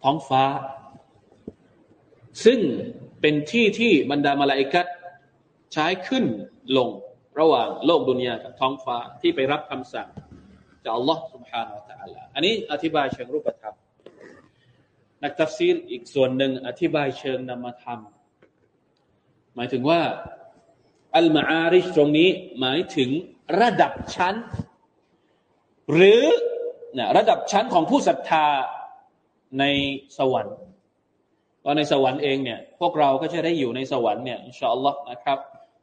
ท้องฟ้า ซึ่งเป็นที่ที่บรรดามาลาอิกัดใช้ขึ้นลง ระหว่างโลกดุนยากับท้องฟ้าที่ไปรับคำสั่งจากอัลลอฮ์ سبحانه และ تعالى อันนี้อธิบายเชิงรูปธรรมนักตัฟซีรอีกส่วนหนึ่งอธิบายเชิงนามธรรม หมายถึงว่า อัลมาอาริชตรงนี้หมายถึงระดับชั้น หรือนะระดับชั้นของผู้ศรัทธาในสวรรค์ว่าในสวรรค์เองเนี่ยพวกเราก็จะได้อยู่ในสวรรค์เนี่ยอินชาอัลลอฮ์นะครับ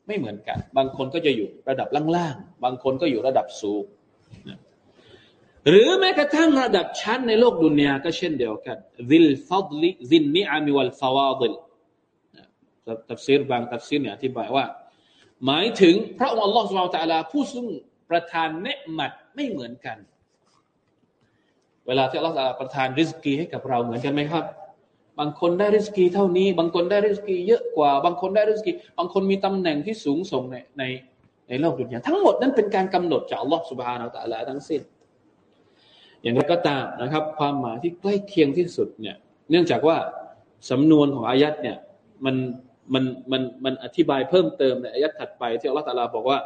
ไม่เหมือนกัน บางคนก็จะอยู่ระดับล่างๆ บางคนก็อยู่ระดับสูง หรือแม้กระทั่งระดับชั้นในโลก دنيا ก็เช่นเดียวกัน ذي الفضل ذي النعم والفواضل تفسير บาง تفسير เนี่ยอธิบายว่า หมายถึงพระองค์อัลลอฮฺสุบไบร์ตะลาผู้ซึ่งประทานเนืหมัดไม่เหมือนกัน เวลาที่อัลลอฮฺประทานริสกีให้กับเราเหมือนกันไหมครับ บางคนได้ริสกีเท่านี้ บางคนได้ริสกีเยอะกว่า บางคนได้ริสกีบางคนมีตำแหน่งที่สูงส่งในในในโลกดุนยาทั้งหมดนั้นเป็นการกำหนดจากอัลลอฮฺสุบฮานาอัลลอฮทั้งสิ้น อย่างไรก็ตามนะครับ ความหมายที่ใกล้เคียงที่สุดเนี่ย เนื่องจากว่าสำนวนของอายัดเนี่ยมันมันมันมันอธิบายเพิ่มเติมในอายัดถัดไปที่อัลลอฮฺตาลาบอกว่า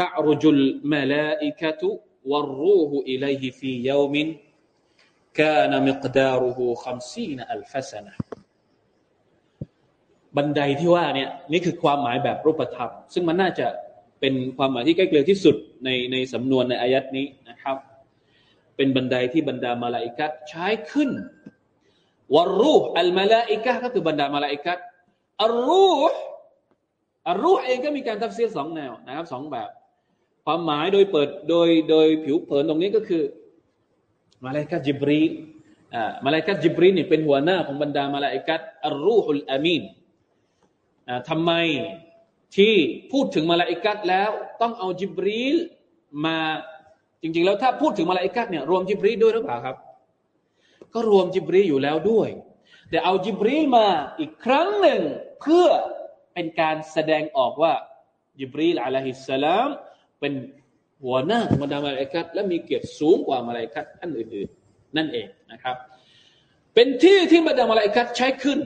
ตะรุจุลมาลาอิกะตุวรรูฮุอิลัยฮิฟียามิน كان مقداره خمسين ألف سنة บันไดที่ว่าเนี่ยนี่คือความหมายแบบรูปธรรม ซึ่งมันน่าจะเป็นความหมายที่ใกล้เคียงที่สุดในในสำนวนในอายัดนี้นะครับเป็นบันไดที่บรรดามาลาอิกัดใช้ขึ้นวรรูอัลมาลาอิกะก็คือบรรดามาลาอิกัดอัลรูอัลรูเองก็มีการทับเสียสองแนวนะครับสองแบบ ความหมายโดยเปิดโดยโดยผิวเผินตรงนี้ก็คือ มาลาอิกัดจิบรีอ่ามาลาอิกัดจิบรีนี่เป็นหัวหน้าของบรรดา ملائكة الروح الأمين อ่าทำไมที่พูดถึง ملائكة แล้วต้องเอาจิบรีลมาจริง ๆ แล้วถ้าพูดถึงมาลาอิกัดเนี่ยรวมจิบรีด้วยหรือเปล่าครับ ก็รวมจิบรีลอยู่แล้วด้วย แต่เอาจิบรีลมาอีกครั้งหนึ่งเพื่อเป็นการแสดงออกว่าจิบรีล عليه السلام เป็น หัวหน้าบรรดา ملائكة และมีเกียรติสูงกว่า ملائكة ท่านอื่นๆ นั่นเองนะครับ เป็นที่ที่บรรดา ملائكة ใช้ขึ้น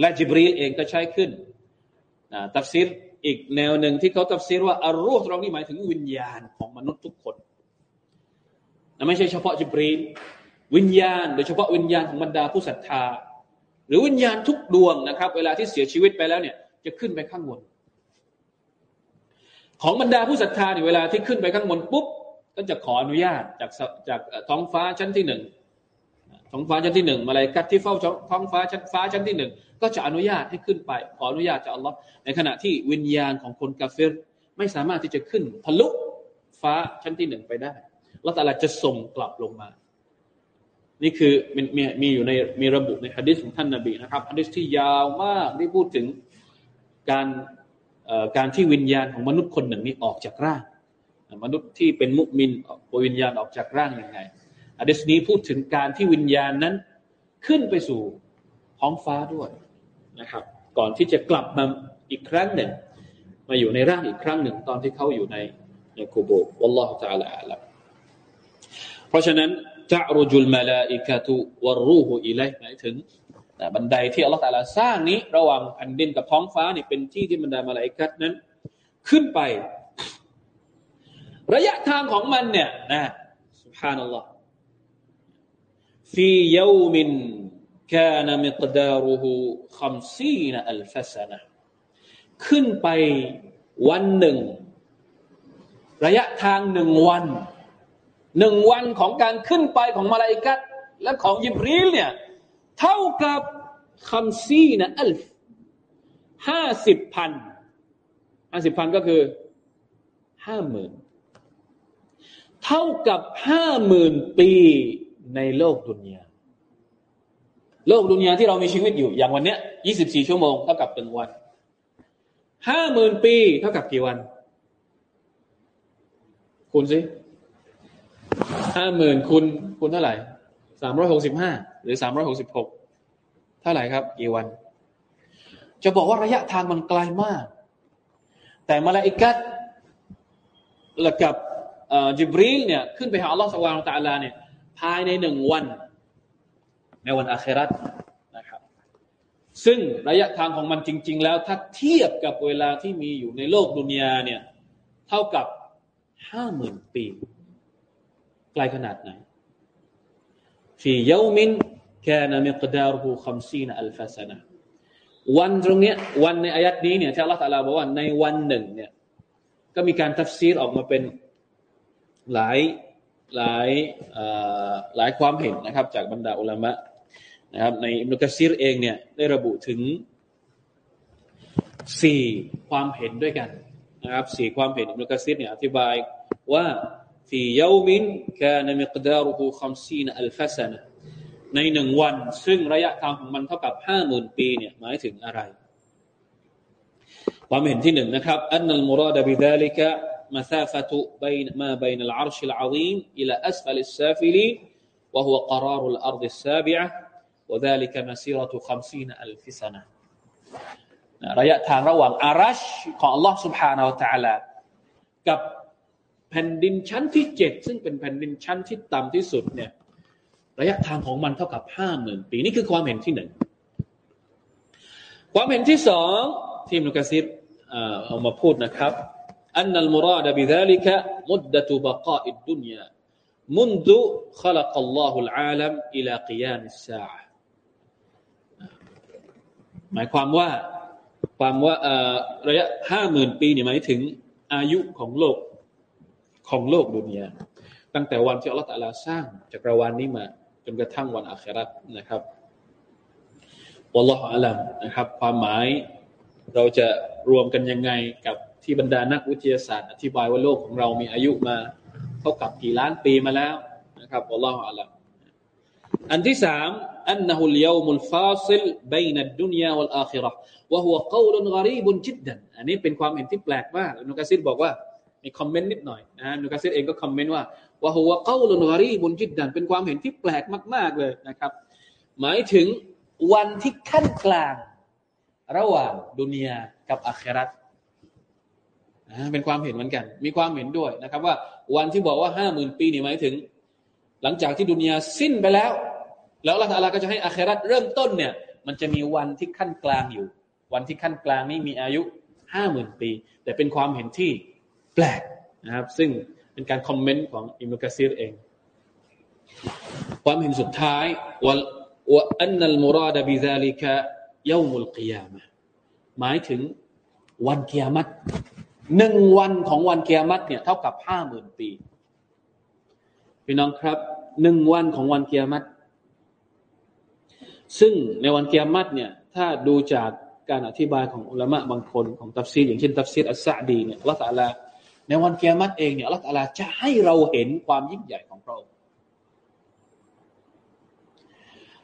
และจิบรีลเองก็ใช้ขึ้นนะตัฟซีรอีกแนวหนึ่งที่เขาตัฟซีรว่าอารูห์ตรงนี้หมายถึงวิญญาณของมนุษย์ทุกคนนะไม่ใช่เฉพาะจิบรีลวิญญาณ โดยเฉพาะวิญญาณของบรรดาผู้ศรัทธา หรือวิญญาณทุกดวงนะครับ เวลาที่เสียชีวิตไปแล้วเนี่ย จะขึ้นไปข้างบน ของบรรดาผู้ศรัทธาเนี่ยเวลาที่ขึ้นไปข้างบนปุ๊บก็จะขออนุญาตจากจากท้องฟ้าชั้นที่หนึ่งท้องฟ้าชั้นที่หนึ่งมาเลยกัดที่เฝ้าท้องฟ้าชั้นฟ้าชั้นที่หนึ่งก็จะอนุญาตให้ขึ้นไป ขออนุญาตจากอัลลอฮ์ในขณะที่วิญญาณของคนกาเฟรไม่สามารถที่จะขึ้นทะลุฟ้าชั้นที่หนึ่งไปได้แล้วแต่ละจะส่งกลับลงมา นี่คือมีมีมีอยู่ในมีระบุในฮะดิษของท่านนาบีนะครับฮะดิษที่ยาวมากที่พูดถึงการ การที่วิญญาณของมนุษย์คนหนึ่งนี้ออกจากร่าง มนุษย์ที่เป็นมุมินวิญญาณออกจากร่างยังไงอะดิษนี้พูดถึงการที่วิญญาณนั้นขึ้นไปสู่ท้องฟ้าด้วยนะครับ ก่อนที่จะกลับมาอีกครั้งหนึ่ง มาอยู่ในร่างอีกครั้งหนึ่ง ตอนที่เขาอยู่ในในกูโบวัลลอฮฺจาลาอัลเพราะฉะนั้นจะรุจุลมาลาอิกะตุวรูหูอิเลหมายถึง บันไดที่อัลลอฮฺตาลาสร้างนี้ ระหว่างแผ่นดินกับท้องฟ้านี่เป็นที่ที่บรรดามาลาอิกัดนั้น ขึ้นไประยะทางของมันเนี่ยนะสุภานัลลอฮ์ฟียูมิน كان مقداره خمسين ألف سنة ขึ้นไปวันหนึ่ง ระยะทางหนึ่งวันหนึ่งวันของการขึ้นไปของมาลาอิกัดและของยิบรีลเนี่ย เท่ากับคำซีนะอัลฟห้าสิบพันห้าสิบพันก็คือห้าหมื่นเท่ากับห้าหมื่นปีในโลกดุนยาโลกดุนยาที่เรามีชีวิตอยู่ อย่างวันเนี้ยยี่สิบสี่ชั่วโมงเท่ากับหนึ่งวันห้าหมื่นปี เท่ากับกี่วันคุณสิห้าหมื่นคุณคุณเท่าไหร่ สามร้อยหกสิบห้าหรือสามร้อยหกสิบหกเท่าไหร่ครับกี่วัน จะบอกว่าระยะทางมันไกลมาก แต่มาลาอิกัดและกับจิบรีลเนี่ยขึ้นไปหาอัลลอฮฺสวาลตาลาเนี่ยภายในหนึ่งวัน ในวันอาคราตนะครับ ซึ่งระยะทางของมันจริง ๆ แล้วถ้าเทียบกับเวลาที่มีอยู่ในโลกดุนยาเนี่ยเท่ากับห้าหมื่นปี ไกลขนาดไหน في يوم كان مقداره خمسين ألف سنة วันตรงเนี้ยวันใน آية นี้เนี่ยที่อัลลอฮฺ تعالى บอกว่าในวันหนึ่งเนี่ยก็มีการ تفسير ออกมาเป็นหลายหลายหลายความเห็นนะครับ จากบรรดา علماء นะครับ ในอิบนุกะซีรเองเนี่ยได้ระบุถึงสี่ความเห็นด้วยกันนะครับสี่ความเห็นอิมนุกะซีรเนี่ยอธิบายว่า ฟียามินกานมิกดารุฮูคัมซีนอัลฟาสนะในหนึ่งวัน ซึ่งระยะทางของมันเท่ากับห้าหมื่นปีเนี่ยหมายถึงอะไร ความเห็นที่หนึ่งนะครับอันนัลมุราดบิดาลิกะ مسافة بين ما بين العرش العظيم إلى أسفل السافلين وهو قرار الأرض السابعة وذلك مسيرة خمسين ألف سنة ระยะทางระหว่างอารัชของ Allah سبحانه และ تعالى กับ แผ่นดินชั้นที่เจ็ดซึ่งเป็นแผ่นดินชั้นที่ต่ำที่สุดเนี่ยระยะทางของมันเท่ากับห้าหมื่นปีนี่คือความเห็นที่หนึ่งความเห็นที่สองที่มุกซิดเอามาพูดนะครับ أن المراد بذلك مدة بقاء الدنيا منذ خلق الله العالم إلى قيام الساعة หมายความว่าความว่าระยะห้าหมื่นปีเนี่ยหมายถึงอายุของโลก ของโลกดุนยาตั้งแต่วันที่อัลลอฮฺตะลาสร้างจักรวาลนี้มา จนกระทั่งวันอาคราตนะครับวัลลอฮฺอัลลัมนะครับ ความหมายเราจะรวมกันยังไงกับที่บรรดานักวิทยาศาสตร์ อธิบายว่าโลกของเรามีอายุมาเท่ากับกี่ล้านปีมาแล้วนะครับอัลลอฮฺอัลลัมอันที่สามอันนั้นฮุลยามุลฟาซิลบนนัดดุนยาวัลอาคิเราะห์ว่าหัวกาวลุนกรีบุนจิดดันอันนี้เป็นความเห็นที่แปลกมากนุกาซิดบอกว่า มีคอมเมนต์นิดหน่อยนะนุกาซิดเองก็คอมเมนต์ว่าว่าหัวกาลุนกรีบุนจิดดันเป็นความเห็นที่แปลกมาก ๆเลยนะครับ หมายถึงวันที่ขั้นกลาง ระหว่างดุนยากับอาคราตเป็นความเห็นเหมือนกัน มีความเห็นด้วยนะครับ ว่าวันที่บอกว่าห้าหมื่นปีนี่หมายถึง หลังจากที่ดุนยาสิ้นไปแล้ว แล้วอัลลอฮฺก็จะให้อาคราตเริ่มต้นเนี่ย มันจะมีวันที่ขั้นกลางอยู่ วันที่ขั้นกลางนี้มีอายุห้าหมื่นปี แต่เป็นความเห็นที่ แปลกนะครับ ซึ่งเป็นการคอมเมนต์ของอิมุกะซีรเอง ความเห็นสุดท้ายว่าว่าอันนัลมุราดบิซาลิกะยามุลกิยามะหมายถึงวันเกียรติหนึ่งวันของวันเกียรติเนี่ยเท่ากับห้าหมื่นปีพี่น้องครับหนึ่งวันของวันเกียรติซึ่งในวันเกียรติเนี่ย ถ้าดูจากการอธิบายของอุลามะบางคนของตัฟซีอย่างเช่นตัฟซีรอัสซาดีเนี่ยละตาลา ในวันเกียรติเองเนี่ยละตาลาจะให้เราเห็นความยิ่งใหญ่ของพระองค์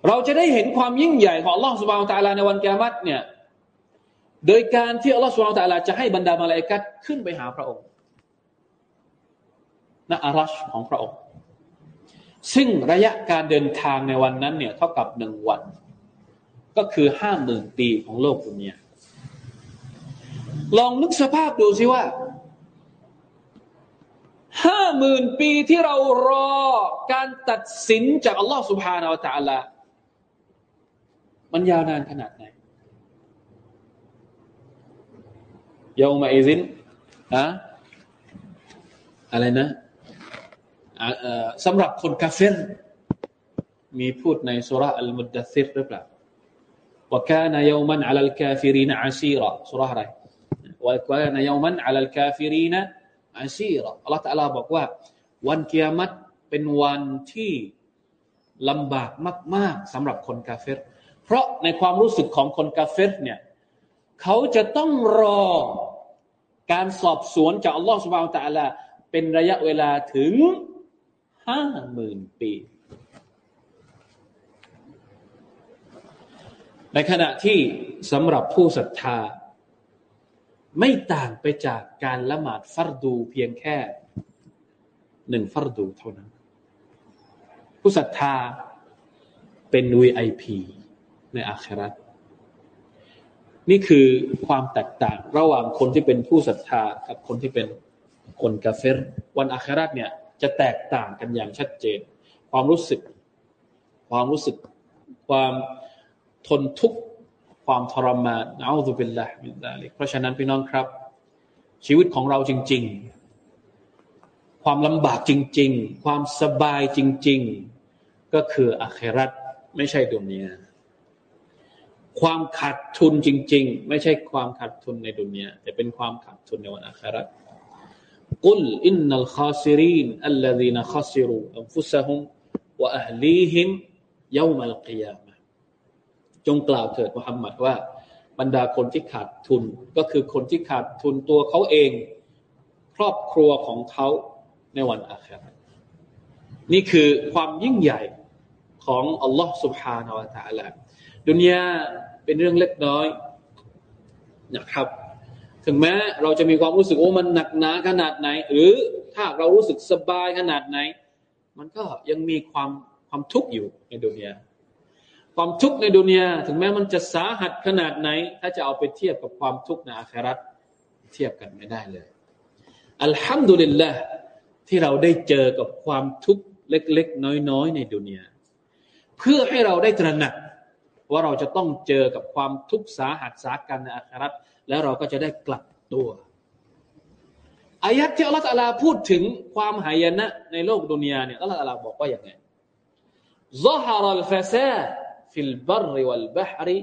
เราจะได้เห็นความยิ่งใหญ่ของอัลลอฮฺสุบานตะลาในวันกิยามัตเนี่ยโดยการที่อัลลอฮฺสุบานตะลาจะให้บรรดามาลาอิกัดขึ้นไปหาพระองค์ณอารัชของพระองค์ ซึ่งระยะการเดินทางในวันนั้นเนี่ยเท่ากับหนึ่งวัน ก็คือห้าหมื่นปีของโลกดุนยาลองนึกสภาพดูสิว่า ห้าหมื่นปีที่เรารอการตัดสินจากอัลลอฮฺสุบฮานาอัลตะลามันยาวนานขนาดไหนยาวมาอิซินอะอะไรนะสำหรับคนกาเฟรมีพูดในสุราอัลมุดดัซิรหรือเปล่า وكان يوما على الكافرين عسيرا สุราอะไร وكان يوما على الكافرين อาชีรอัลลอฮฺตะลาบอกว่า วันเกียรติเป็นวันที่ลำบากมาก ๆสำหรับคนกาเฟรเพราะในความรู้สึกของคนกาเฟรเนี่ยเขาจะต้องรอการสอบสวนจากอัลลอฮฺสุบไบร์ตะลาเป็นระยะเวลาถึงห้าหมื่นปี ในขณะที่สำหรับผู้ศรัทธา ไม่ต่างไปจากการละหมาดฟัรดูเพียงแค่หนึ่งฟัรดูเท่านั้น ผู้ศรัทธาเป็น VIP ในอาคราตนี่คือความแตกต่างระหว่างคนที่เป็นผู้ศรัทธากับคนที่เป็นคนกาเฟรวันอาคราตเนี่ยจะแตกต่างกันอย่างชัดเจน ความรู้สึก ความรู้สึก ความทนทุกข์ ความทรมานأعوذ بالله من ذلك เพราะฉะนั้นพี่น้องครับ ชีวิตของเราจริง ๆ ความลำบากจริง ๆ ความสบายจริง ๆ ก็คือ آخرة ไม่ใช่ دنيا ความขาดทุนจริง ๆ ไม่ใช่ความขาดทุนใน دنيا แต่เป็นความขาดทุนในวัน آخرة قل إن الخاسرين الذين خسروا أنفسهمวะอัลลีฮิมยามัลกิยาม จงกล่าวเถิดมุฮัมมัดว่า บรรดาคนที่ขาดทุน ก็คือคนที่ขาดทุนตัวเขาเอง ครอบครัวของเขาในวันอาครานี่คือความยิ่งใหญ่ของอัลลอฮ์ سبحانه และ تعالى ดุนยาเป็นเรื่องเล็กน้อยนะครับ ถึงแม้เราจะมีความรู้สึกโอ้มันหนักหนาขนาดไหน หรือถ้าเรารู้สึกสบายขนาดไหน มันก็ยังมีความความทุกข์อยู่ในดุนยา ความทุกข์ในดุนยาถึงแม้มันจะสาหัสขนาดไหน ถ้าจะเอาไปเทียบกับความทุกข์ในอาคราตเทียบกันไม่ได้เลย อัลฮัมดุลิลละที่เราได้เจอกับความทุกข์เล็กๆ น้อยๆ ในดุนยาเพื่อให้เราได้ตระหนักว่าเราจะต้องเจอกับความทุกข์สาหัสสากันในอาคราตแล้วเราก็จะได้กลับตัวอายัดที่อัลลอฮฺลาพูดถึงความหายนะในโลกดุนยาเนี่ยอัลลอฮฺบอกว่าอย่างไง ظهر الفساد ฟิลบัรวัลบาฮริ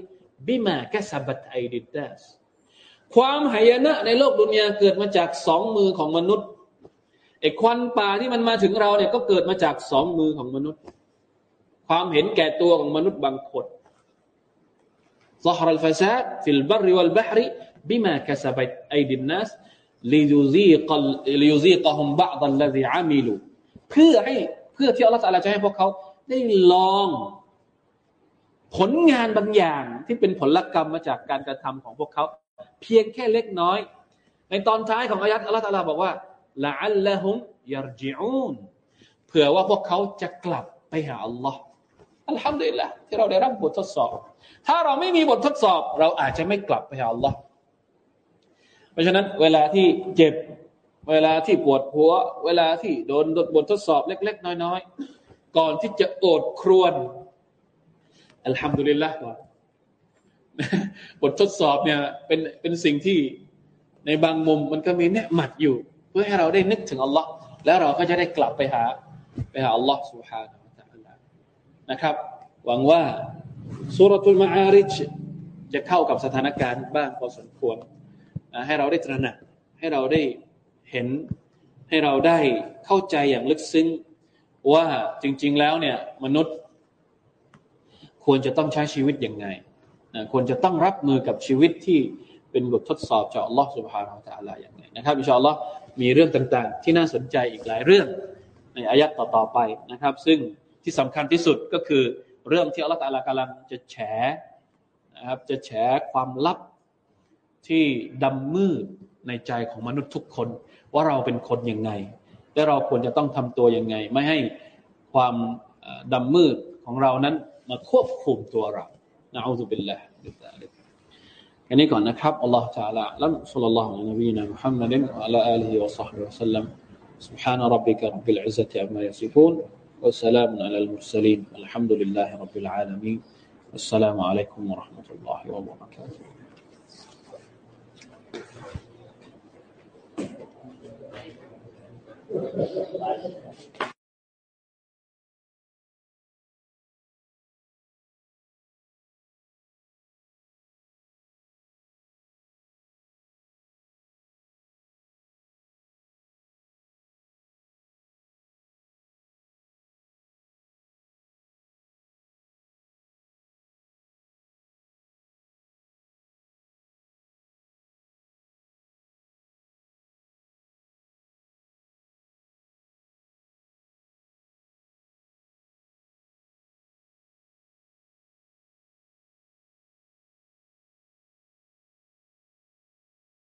บิมากะสบัตไอดิดัสความหายนะในโลกดุนยาเกิดมาจากสองมือของมนุษย์ไอควันป่าที่มันมาถึงเราเนี่ยก็เกิดมาจากสองมือของมนุษย์ ความเห็นแก่ตัวของมนุษย์บางคนظهر الفساد في البر والبحر بما كسبت أيدي الناس ليذيق ليذيقهم بعض الذي عملوا เพื่อให้เพื่อที่อัลลอฮฺจะให้พวกเขาได้ลอง ผลงานบางอย่างที่เป็นผลกรรมมาจากการกระทำของพวกเขา เพียงแค่เล็กน้อย ในตอนท้ายของ آية อัลลอฮฺบอกว่า لعلهم يرجعون เผื่อว่าพวกเขาจะกลับไปหาอัลลอฮ์อัลฮัมดุลิลละที่เราได้รับบททดสอบ ถ้าเราไม่มีบททดสอบ เราอาจจะไม่กลับไปหาอัลลอฮ์เพราะฉะนั้นเวลาที่เจ็บ เวลาที่ปวดหัว เวลาที่โดนบททดสอบเล็ก ๆ น้อย ๆ ก่อนที่จะโอดครวน อัลฮัมดุลิลละก่อนบททดสอบเนี่ยเป็นเป็นสิ่งที่ในบางมุมมันก็มีเนืหมัดอยู่ เพื่อให้เราได้นึกถึงอัลลอฮ์แล้วเราก็จะได้กลับไปหาไปหาอัลลอฮ์สุฮาห์นะครับ หวังว่าสุรทูลมาอาริชจะเข้ากับสถานการณ์บ้างพอสมควรให้เราได้ตระหนักให้เราได้เห็นให้เราได้เข้าใจอย่างลึกซึ้งว่าจริง ๆ แล้วเนี่ยมนุษย ควรจะต้องใช้ชีวิตยังไงควรจะต้องรับมือกับชีวิตที่เป็นบททดสอบจากอัลลอฮ์สุบฮานาอัลลอฮ์อย่างไรนะครับอินชาอัลลอฮ์มีเรื่องต่างๆ ที่น่าสนใจอีกหลายเรื่องในอายัดต่อๆไปนะครับ ซึ่งที่สำคัญที่สุดก็คือเรื่องที่อัลลอฮ์ตาลากำลังจะแฉนะครับจะแฉความลับที่ดำมืดในใจของมนุษย์ทุกคน ว่าเราเป็นคนยังไงและเราควรจะต้องทำตัวยังไง ไม่ให้ความดำมืดของเรานั้น มาควบคุมตัวเรานะอูซุบิลลาห์บิลลาห์อันนี้ก่อนนะครับอัลลอฮฺ تعالى ลัมสุลลัลลอฮุอะลัยฮิวะซัลลัมมุฮัมมัดวะอะลาอาลีฮิวะศอฮบิวะซัลลัม سبحان ربك رب العزة عما يصفون وسلام على المرسلين والحمد لله رب العالمين والسلام عليكم ورحمة الله وبركاته